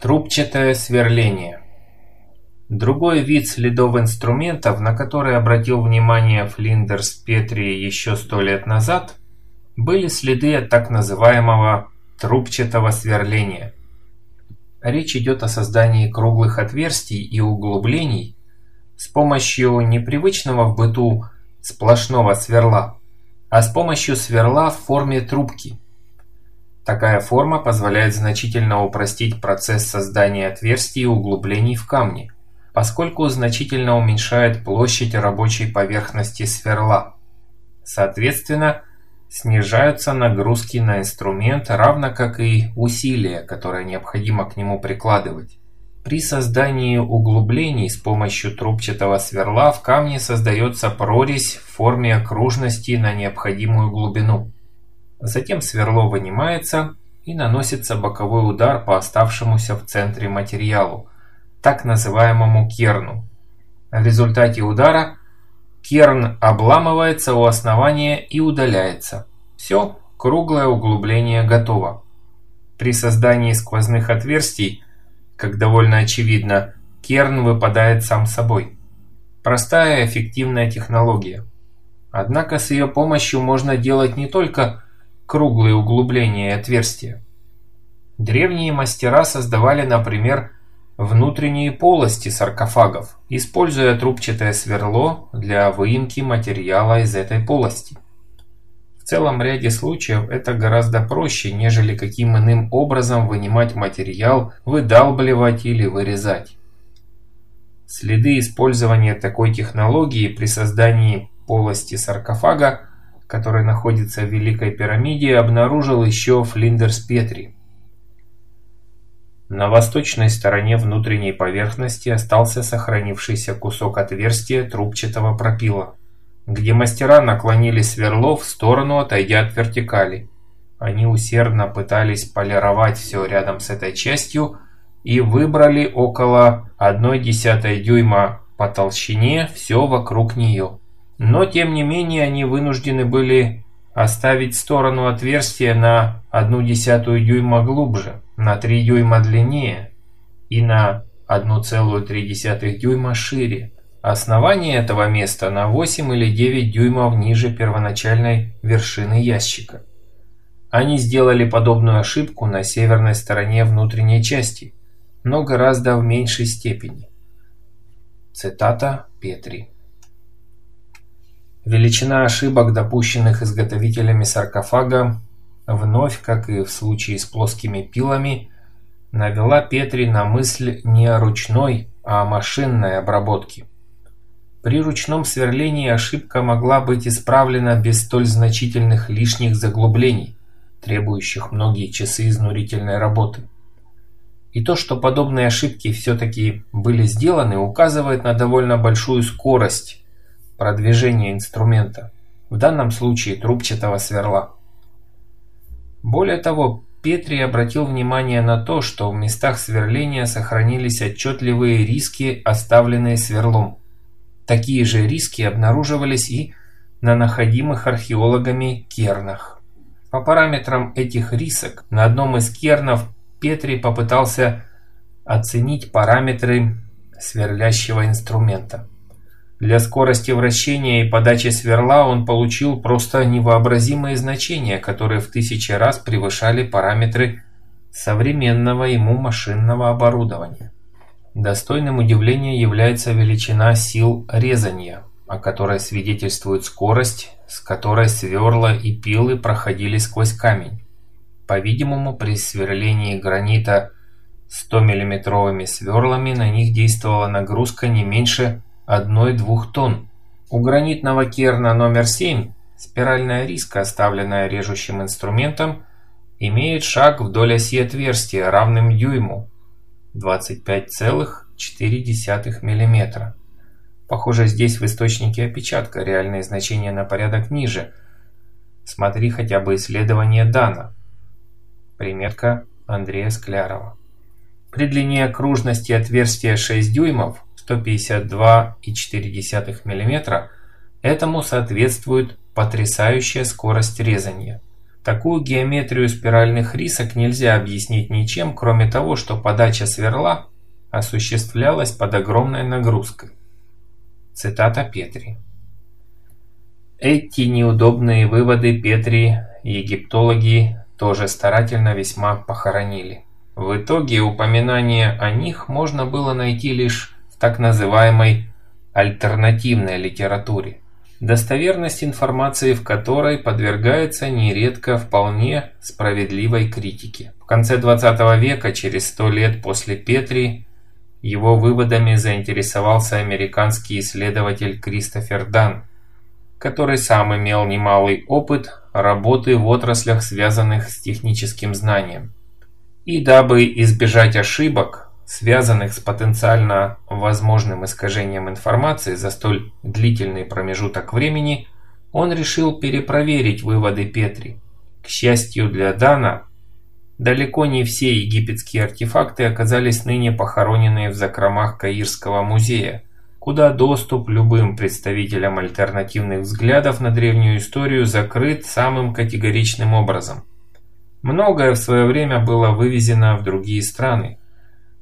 Трубчатое сверление. Другой вид следов инструментов, на который обратил внимание Флиндерс Петри еще сто лет назад, были следы от так называемого трубчатого сверления. Речь идет о создании круглых отверстий и углублений с помощью непривычного в быту сплошного сверла, а с помощью сверла в форме трубки – Такая форма позволяет значительно упростить процесс создания отверстий и углублений в камне, поскольку значительно уменьшает площадь рабочей поверхности сверла. Соответственно, снижаются нагрузки на инструмент, равно как и усилия, которые необходимо к нему прикладывать. При создании углублений с помощью трубчатого сверла в камне создается прорезь в форме окружности на необходимую глубину. Затем сверло вынимается и наносится боковой удар по оставшемуся в центре материалу, так называемому керну. В результате удара керн обламывается у основания и удаляется. Все, круглое углубление готово. При создании сквозных отверстий, как довольно очевидно, керн выпадает сам собой. Простая эффективная технология. Однако с ее помощью можно делать не только круглые углубления и отверстия. Древние мастера создавали, например, внутренние полости саркофагов, используя трубчатое сверло для выемки материала из этой полости. В целом ряде случаев это гораздо проще, нежели каким иным образом вынимать материал, выдалбливать или вырезать. Следы использования такой технологии при создании полости саркофага который находится в Великой пирамиде, обнаружил еще Флиндерс Петри. На восточной стороне внутренней поверхности остался сохранившийся кусок отверстия трубчатого пропила, где мастера наклонили сверло в сторону, отойдя от вертикали. Они усердно пытались полировать все рядом с этой частью и выбрали около 1,1 дюйма по толщине все вокруг нее. Но тем не менее они вынуждены были оставить сторону отверстия на 1,1 дюйма глубже, на 3 дюйма длиннее и на 1,3 дюйма шире. Основание этого места на 8 или 9 дюймов ниже первоначальной вершины ящика. Они сделали подобную ошибку на северной стороне внутренней части, но гораздо в меньшей степени. Цитата Петри. Величина ошибок, допущенных изготовителями саркофага, вновь, как и в случае с плоскими пилами, навела Петри на мысль не о ручной, а о машинной обработке. При ручном сверлении ошибка могла быть исправлена без столь значительных лишних заглублений, требующих многие часы изнурительной работы. И то, что подобные ошибки все-таки были сделаны, указывает на довольно большую скорость продвижения инструмента, в данном случае трубчатого сверла. Более того, Петри обратил внимание на то, что в местах сверления сохранились отчетливые риски, оставленные сверлом. Такие же риски обнаруживались и на находимых археологами кернах. По параметрам этих рисок на одном из кернов Петри попытался оценить параметры сверлящего инструмента. Для скорости вращения и подачи сверла он получил просто невообразимые значения, которые в тысячи раз превышали параметры современного ему машинного оборудования. Достойным удивления является величина сил резания, о которой свидетельствует скорость, с которой сверла и пилы проходили сквозь камень. По-видимому, при сверлении гранита 100-миллиметровыми сверлами на них действовала нагрузка не меньше одной-двух тонн. У гранитного керна номер 7 спиральная риска, оставленная режущим инструментом, имеет шаг вдоль оси отверстия, равным дюйму 25,4 мм. Похоже, здесь в источнике опечатка, реальные значения на порядок ниже. Смотри хотя бы исследование Дана. Приметка Андрея Склярова. При длине окружности отверстия 6 дюймов 152,4 мм, этому соответствует потрясающая скорость резания. Такую геометрию спиральных рисок нельзя объяснить ничем, кроме того, что подача сверла осуществлялась под огромной нагрузкой. Цитата Петри. Эти неудобные выводы Петри египтологи тоже старательно весьма похоронили. В итоге упоминание о них можно было найти лишь так называемой альтернативной литературе, достоверность информации в которой подвергается нередко вполне справедливой критике. В конце 20 века, через сто лет после Петри, его выводами заинтересовался американский исследователь Кристофер Дан, который сам имел немалый опыт работы в отраслях, связанных с техническим знанием. И дабы избежать ошибок, связанных с потенциально возможным искажением информации за столь длительный промежуток времени, он решил перепроверить выводы Петри. К счастью для Дана, далеко не все египетские артефакты оказались ныне похоронены в закромах Каирского музея, куда доступ любым представителям альтернативных взглядов на древнюю историю закрыт самым категоричным образом. Многое в свое время было вывезено в другие страны,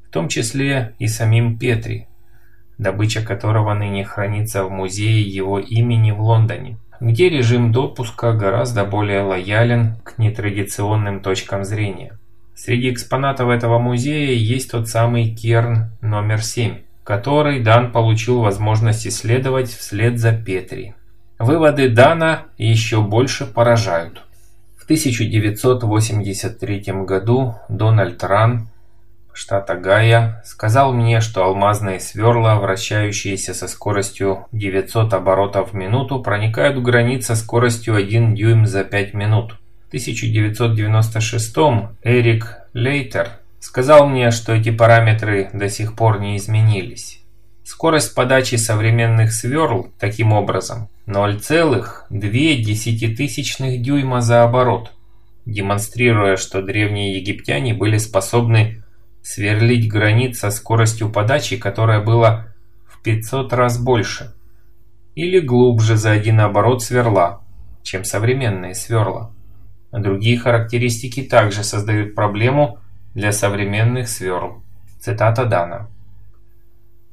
в том числе и самим Петри, добыча которого ныне хранится в музее его имени в Лондоне, где режим допуска гораздо более лоялен к нетрадиционным точкам зрения. Среди экспонатов этого музея есть тот самый Керн номер 7, который Дан получил возможность исследовать вслед за Петри. Выводы Дана еще больше поражают. В 1983 году Дональд Ран, штат Огайо, сказал мне, что алмазные сверла, вращающиеся со скоростью 900 оборотов в минуту, проникают в границы скоростью 1 дюйм за 5 минут. В 1996 Эрик Лейтер сказал мне, что эти параметры до сих пор не изменились. Скорость подачи современных сверл, таким образом, 0,2 дюйма за оборот, демонстрируя, что древние египтяне были способны сверлить гранит со скоростью подачи, которая была в 500 раз больше, или глубже за один оборот сверла, чем современные сверла. Другие характеристики также создают проблему для современных сверл. Цитата Дана.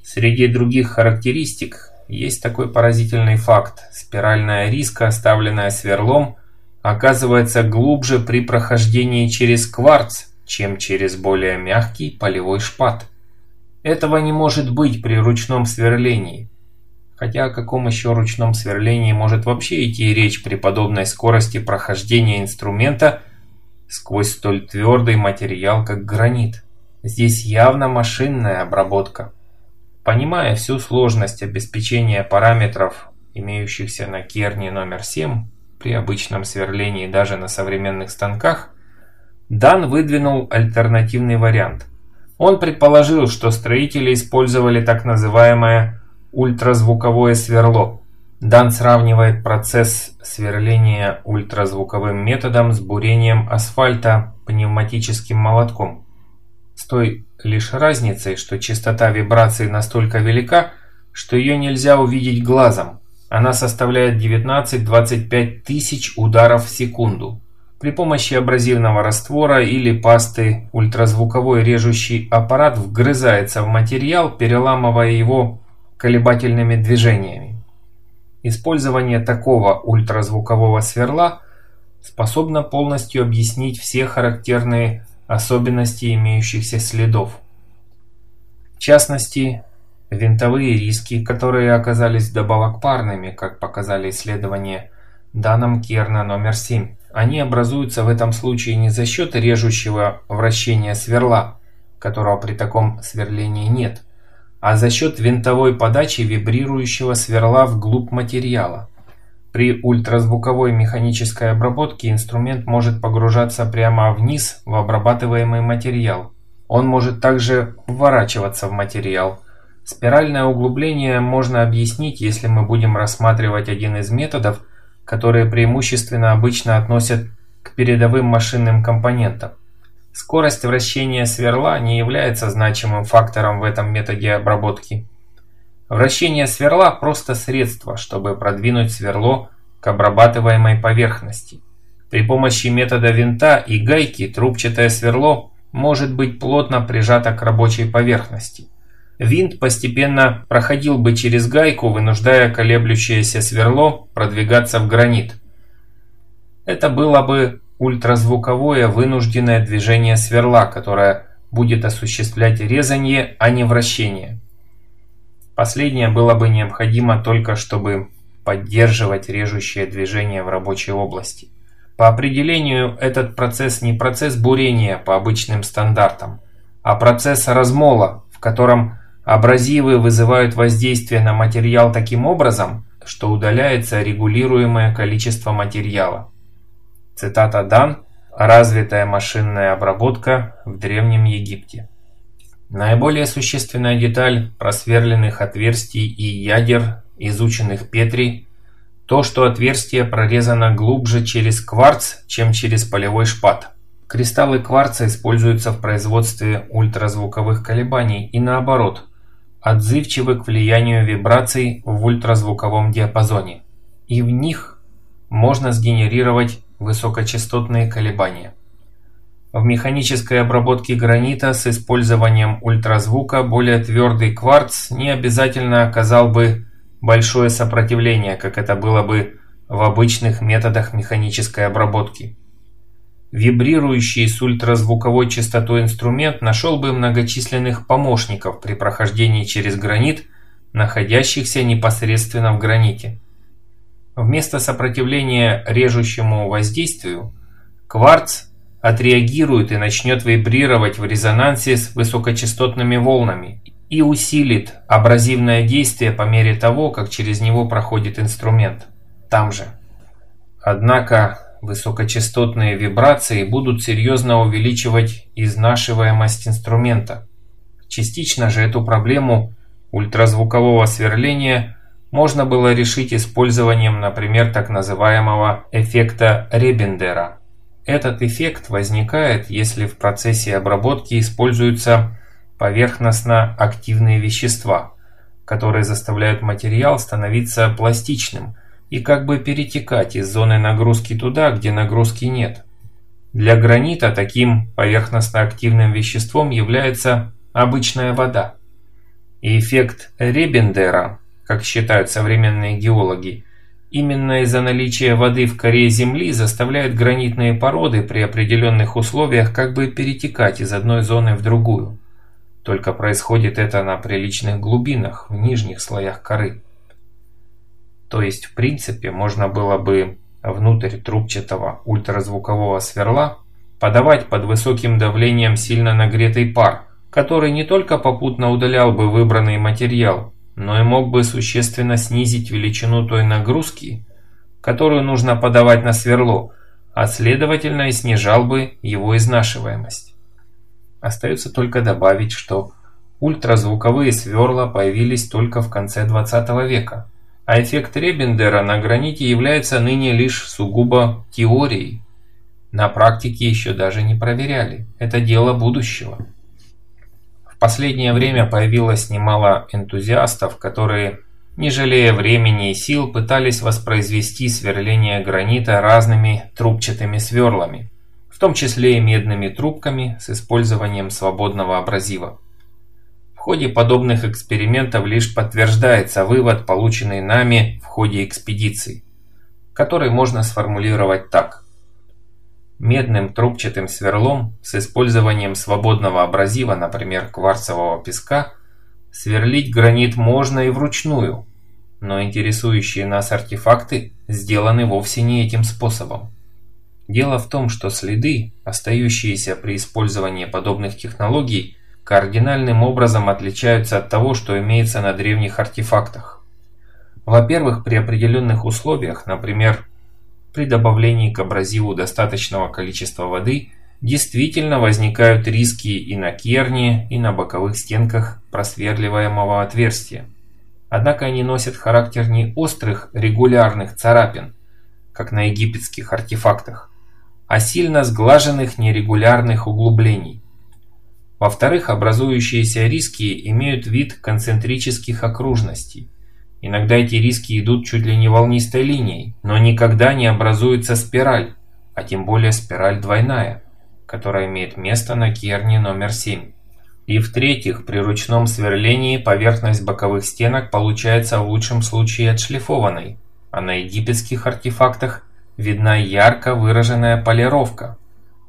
Среди других характеристик есть такой поразительный факт. Спиральная риска, оставленная сверлом, оказывается глубже при прохождении через кварц, чем через более мягкий полевой шпат. Этого не может быть при ручном сверлении. Хотя о каком еще ручном сверлении может вообще идти речь при подобной скорости прохождения инструмента – сквозь столь твердый материал, как гранит. Здесь явно машинная обработка. Понимая всю сложность обеспечения параметров, имеющихся на керне номер 7, при обычном сверлении даже на современных станках, Дан выдвинул альтернативный вариант. Он предположил, что строители использовали так называемое ультразвуковое сверло – Дан сравнивает процесс сверления ультразвуковым методом с бурением асфальта пневматическим молотком. С той лишь разницей, что частота вибрации настолько велика, что ее нельзя увидеть глазом. Она составляет 19-25 тысяч ударов в секунду. При помощи абразивного раствора или пасты ультразвуковой режущий аппарат вгрызается в материал, переламывая его колебательными движениями. Использование такого ультразвукового сверла способно полностью объяснить все характерные особенности имеющихся следов. В частности, винтовые риски, которые оказались вдобавок парными, как показали исследования Даном Керна номер 7. Они образуются в этом случае не за счет режущего вращения сверла, которого при таком сверлении нет, а за счет винтовой подачи вибрирующего сверла вглубь материала. При ультразвуковой механической обработке инструмент может погружаться прямо вниз в обрабатываемый материал. Он может также вворачиваться в материал. Спиральное углубление можно объяснить, если мы будем рассматривать один из методов, которые преимущественно обычно относят к передовым машинным компонентам. Скорость вращения сверла не является значимым фактором в этом методе обработки. Вращение сверла – просто средство, чтобы продвинуть сверло к обрабатываемой поверхности. При помощи метода винта и гайки трубчатое сверло может быть плотно прижато к рабочей поверхности. Винт постепенно проходил бы через гайку, вынуждая колеблющееся сверло продвигаться в гранит. Это было бы ультразвуковое вынужденное движение сверла, которое будет осуществлять резание, а не вращение. Последнее было бы необходимо только, чтобы поддерживать режущее движение в рабочей области. По определению, этот процесс не процесс бурения по обычным стандартам, а процесс размола, в котором абразивы вызывают воздействие на материал таким образом, что удаляется регулируемое количество материала. Цитата Дан «Развитая машинная обработка в Древнем Египте». Наиболее существенная деталь просверленных отверстий и ядер, изученных Петри, то, что отверстие прорезано глубже через кварц, чем через полевой шпат. Кристаллы кварца используются в производстве ультразвуковых колебаний и наоборот, отзывчивы к влиянию вибраций в ультразвуковом диапазоне. И в них можно сгенерировать высокочастотные колебания. В механической обработке гранита с использованием ультразвука более твердый кварц не обязательно оказал бы большое сопротивление, как это было бы в обычных методах механической обработки. Вибрирующий с ультразвуковой частотой инструмент нашел бы многочисленных помощников при прохождении через гранит, находящихся непосредственно в граните. Вместо сопротивления режущему воздействию, кварц отреагирует и начнет вибрировать в резонансе с высокочастотными волнами и усилит абразивное действие по мере того, как через него проходит инструмент. Там же. Однако высокочастотные вибрации будут серьезно увеличивать изнашиваемость инструмента. Частично же эту проблему ультразвукового сверления можно было решить использованием, например, так называемого эффекта Ребендера. Этот эффект возникает, если в процессе обработки используются поверхностно-активные вещества, которые заставляют материал становиться пластичным и как бы перетекать из зоны нагрузки туда, где нагрузки нет. Для гранита таким поверхностно-активным веществом является обычная вода. И эффект Ребендера, как считают современные геологи, именно из-за наличия воды в коре Земли заставляет гранитные породы при определенных условиях как бы перетекать из одной зоны в другую. Только происходит это на приличных глубинах, в нижних слоях коры. То есть, в принципе, можно было бы внутрь трубчатого ультразвукового сверла подавать под высоким давлением сильно нагретый пар, который не только попутно удалял бы выбранный материал, но и мог бы существенно снизить величину той нагрузки, которую нужно подавать на сверло, а следовательно и снижал бы его изнашиваемость. Остается только добавить, что ультразвуковые сверла появились только в конце 20 века, а эффект Ребендера на граните является ныне лишь сугубо теорией. На практике еще даже не проверяли. Это дело будущего. В последнее время появилось немало энтузиастов, которые, не жалея времени и сил, пытались воспроизвести сверление гранита разными трубчатыми сверлами в том числе и медными трубками с использованием свободного абразива. Ходе подобных экспериментов лишь подтверждается вывод, полученный нами в ходе экспедиции, который можно сформулировать так. Медным трубчатым сверлом с использованием свободного абразива, например, кварцевого песка, сверлить гранит можно и вручную, но интересующие нас артефакты сделаны вовсе не этим способом. Дело в том, что следы, остающиеся при использовании подобных технологий, кардинальным образом отличаются от того, что имеется на древних артефактах. Во-первых, при определенных условиях, например, при добавлении к абразиву достаточного количества воды, действительно возникают риски и на керне, и на боковых стенках просверливаемого отверстия. Однако они носят характер не острых регулярных царапин, как на египетских артефактах, а сильно сглаженных нерегулярных углублений. Во-вторых, образующиеся риски имеют вид концентрических окружностей. Иногда эти риски идут чуть ли не волнистой линией, но никогда не образуется спираль, а тем более спираль двойная, которая имеет место на керне номер 7. И в-третьих, при ручном сверлении поверхность боковых стенок получается в лучшем случае отшлифованной, а на египетских артефактах видна ярко выраженная полировка,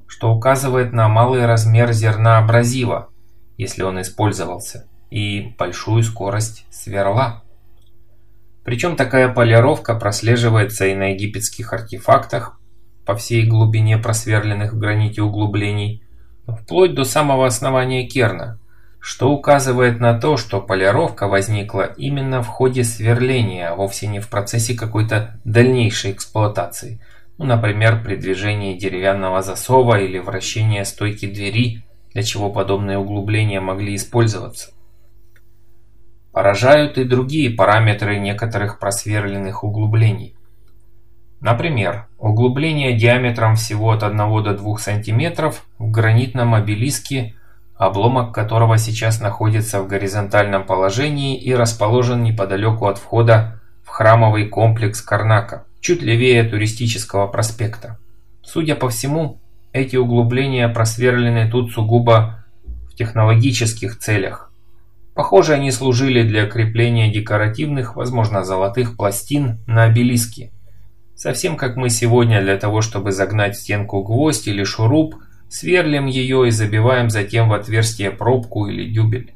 что указывает на малый размер зерна абразива, если он использовался, и большую скорость сверла. Причем такая полировка прослеживается и на египетских артефактах по всей глубине просверленных в граните углублений, вплоть до самого основания керна, что указывает на то, что полировка возникла именно в ходе сверления, а вовсе не в процессе какой-то дальнейшей эксплуатации, ну, например, при движении деревянного засова или вращении стойки двери, для чего подобные углубления могли использоваться. Поражают и другие параметры некоторых просверленных углублений. Например, углубление диаметром всего от 1 до 2 см в гранитном обелиске, обломок которого сейчас находится в горизонтальном положении и расположен неподалеку от входа в храмовый комплекс Карнака, чуть левее туристического проспекта. Судя по всему, эти углубления просверлены тут сугубо в технологических целях. Похоже, они служили для крепления декоративных, возможно, золотых пластин на обелиске – Совсем как мы сегодня для того, чтобы загнать в стенку гвоздь или шуруп, сверлим ее и забиваем затем в отверстие пробку или дюбель.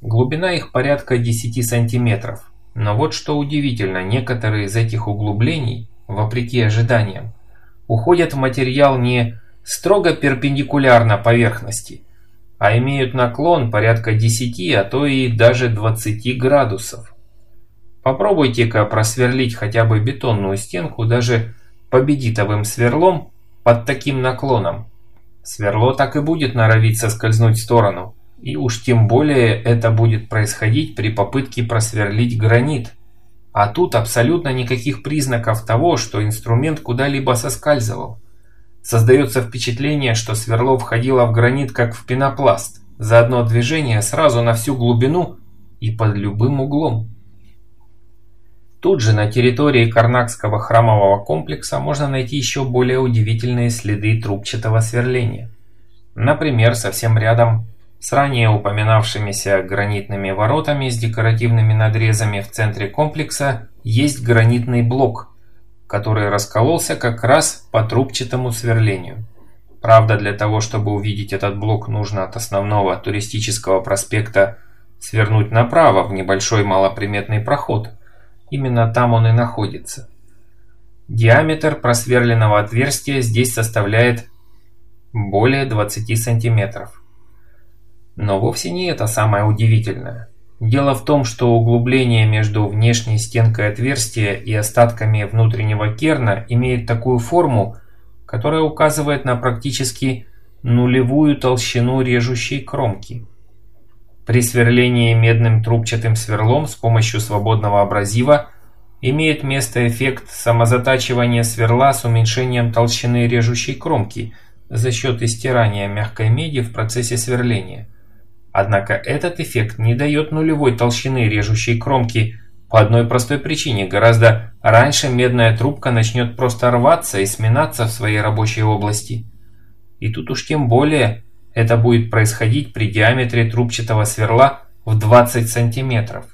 Глубина их порядка 10 сантиметров. Но вот что удивительно, некоторые из этих углублений, вопреки ожиданиям, уходят в материал не строго перпендикулярно поверхности, а имеют наклон порядка 10, а то и даже 20 градусов. Попробуйте-ка просверлить хотя бы бетонную стенку даже победитовым сверлом под таким наклоном. Сверло так и будет норовить соскользнуть в сторону. И уж тем более это будет происходить при попытке просверлить гранит. А тут абсолютно никаких признаков того, что инструмент куда-либо соскальзывал. Создается впечатление, что сверло входило в гранит как в пенопласт. За одно движение сразу на всю глубину и под любым углом. Тут же на территории Карнакского храмового комплекса можно найти еще более удивительные следы трубчатого сверления. Например, совсем рядом с ранее упоминавшимися гранитными воротами с декоративными надрезами в центре комплекса есть гранитный блок, который раскололся как раз по трубчатому сверлению. Правда, для того, чтобы увидеть этот блок, нужно от основного туристического проспекта свернуть направо в небольшой малоприметный проход – Именно там он и находится. Диаметр просверленного отверстия здесь составляет более 20 сантиметров. Но вовсе не это самое удивительное. Дело в том, что углубление между внешней стенкой отверстия и остатками внутреннего керна имеет такую форму, которая указывает на практически нулевую толщину режущей кромки. При сверлении медным трубчатым сверлом с помощью свободного абразива имеет место эффект самозатачивания сверла с уменьшением толщины режущей кромки за счет истирания мягкой меди в процессе сверления. Однако этот эффект не дает нулевой толщины режущей кромки по одной простой причине. Гораздо раньше медная трубка начнет просто рваться и сминаться в своей рабочей области. И тут уж тем более это будет происходить при диаметре трубчатого сверла в 20 сантиметров.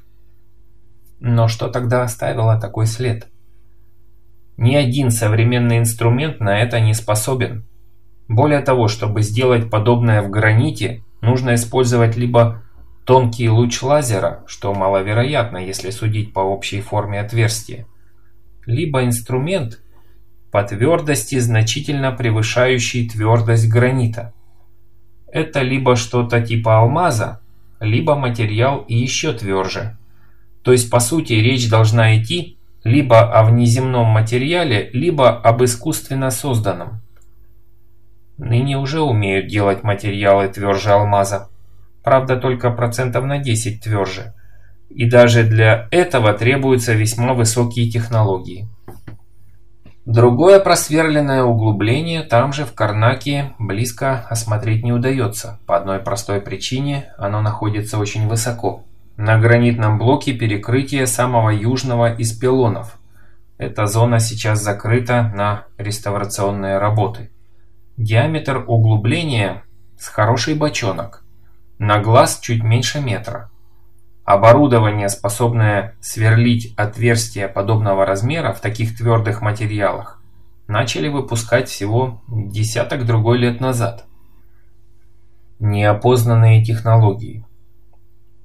Но что тогда оставило такой след? Ни один современный инструмент на это не способен. Более того, чтобы сделать подобное в граните, нужно использовать либо тонкий луч лазера, что маловероятно, если судить по общей форме отверстия, либо инструмент по твердости, значительно превышающий твердость гранита. Это либо что-то типа алмаза, либо материал еще тверже. То есть, по сути, речь должна идти либо о внеземном материале, либо об искусственно созданном. Ныне уже умеют делать материалы тверже алмаза. Правда, только процентов на 10 тверже. И даже для этого требуются весьма высокие технологии. Другое просверленное углубление там же в Карнаке близко осмотреть не удается. По одной простой причине оно находится очень высоко. На гранитном блоке перекрытия самого южного из пилонов. эта зона сейчас закрыта на реставрационные работы. Диаметр углубления с хороший бочонок, на глаз чуть меньше метра. Оборудование, способное сверлить отверстия подобного размера в таких твердых материалах, начали выпускать всего десяток-другой лет назад. Неопознанные технологии.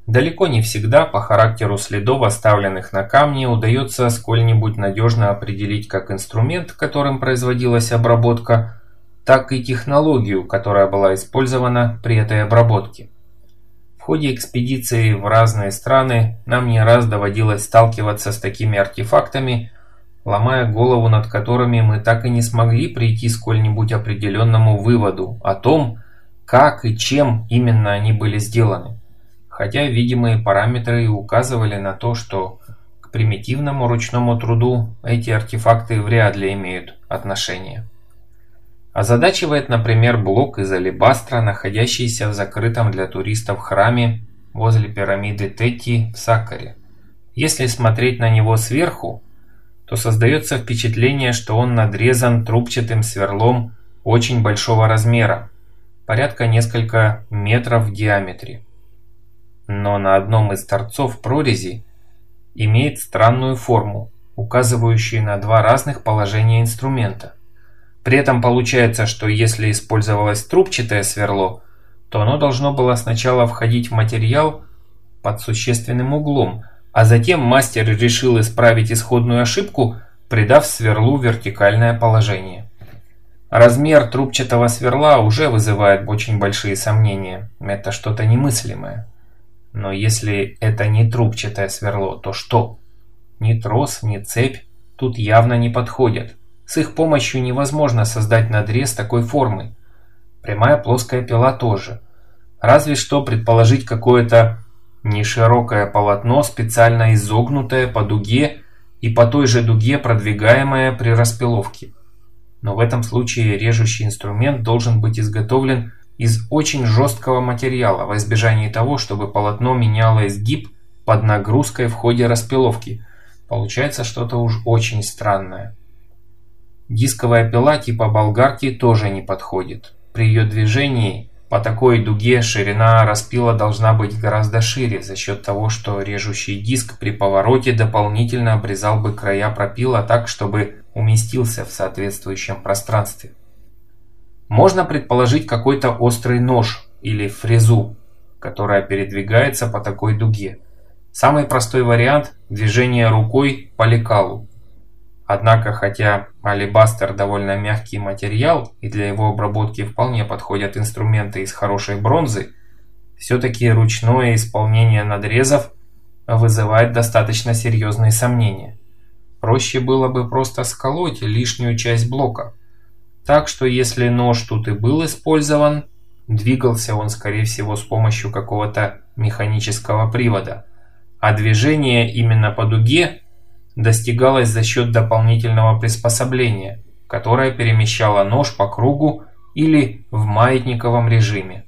Далеко не всегда по характеру следов, оставленных на камне, удается сколь-нибудь надежно определить как инструмент, которым производилась обработка, так и технологию, которая была использована при этой обработке. В ходе экспедиции в разные страны нам не раз доводилось сталкиваться с такими артефактами, ломая голову над которыми мы так и не смогли прийти сколь-нибудь определенному выводу о том, как и чем именно они были сделаны хотя видимые параметры указывали на то, что к примитивному ручному труду эти артефакты вряд ли имеют отношение. Озадачивает, например, блок из алебастра, находящийся в закрытом для туристов храме возле пирамиды Тетти в Сакаре. Если смотреть на него сверху, то создается впечатление, что он надрезан трубчатым сверлом очень большого размера, порядка несколько метров в диаметре но на одном из торцов прорези имеет странную форму, указывающую на два разных положения инструмента. При этом получается, что если использовалось трубчатое сверло, то оно должно было сначала входить в материал под существенным углом, а затем мастер решил исправить исходную ошибку, придав сверлу вертикальное положение. Размер трубчатого сверла уже вызывает очень большие сомнения. Это что-то немыслимое. Но если это не трубчатое сверло, то что? Ни трос, ни цепь тут явно не подходят. С их помощью невозможно создать надрез такой формы. Прямая плоская пила тоже. Разве что предположить какое-то неширокое полотно, специально изогнутое по дуге и по той же дуге продвигаемое при распиловке. Но в этом случае режущий инструмент должен быть изготовлен из очень жесткого материала во избежание того, чтобы полотно меняло изгиб под нагрузкой в ходе распиловки. Получается что-то уж очень странное. Дисковая пила типа болгарки тоже не подходит. При ее движении по такой дуге ширина распила должна быть гораздо шире за счет того, что режущий диск при повороте дополнительно обрезал бы края пропила так, чтобы уместился в соответствующем пространстве. Можно предположить какой-то острый нож или фрезу, которая передвигается по такой дуге. Самый простой вариант – движение рукой по лекалу. Однако, хотя алебастер довольно мягкий материал и для его обработки вполне подходят инструменты из хорошей бронзы, все-таки ручное исполнение надрезов вызывает достаточно серьезные сомнения. Проще было бы просто сколоть лишнюю часть блока – так что если нож тут и был использован, двигался он скорее всего с помощью какого-то механического привода, а движение именно по дуге достигалось за счет дополнительного приспособления, которое перемещало нож по кругу или в маятниковом режиме.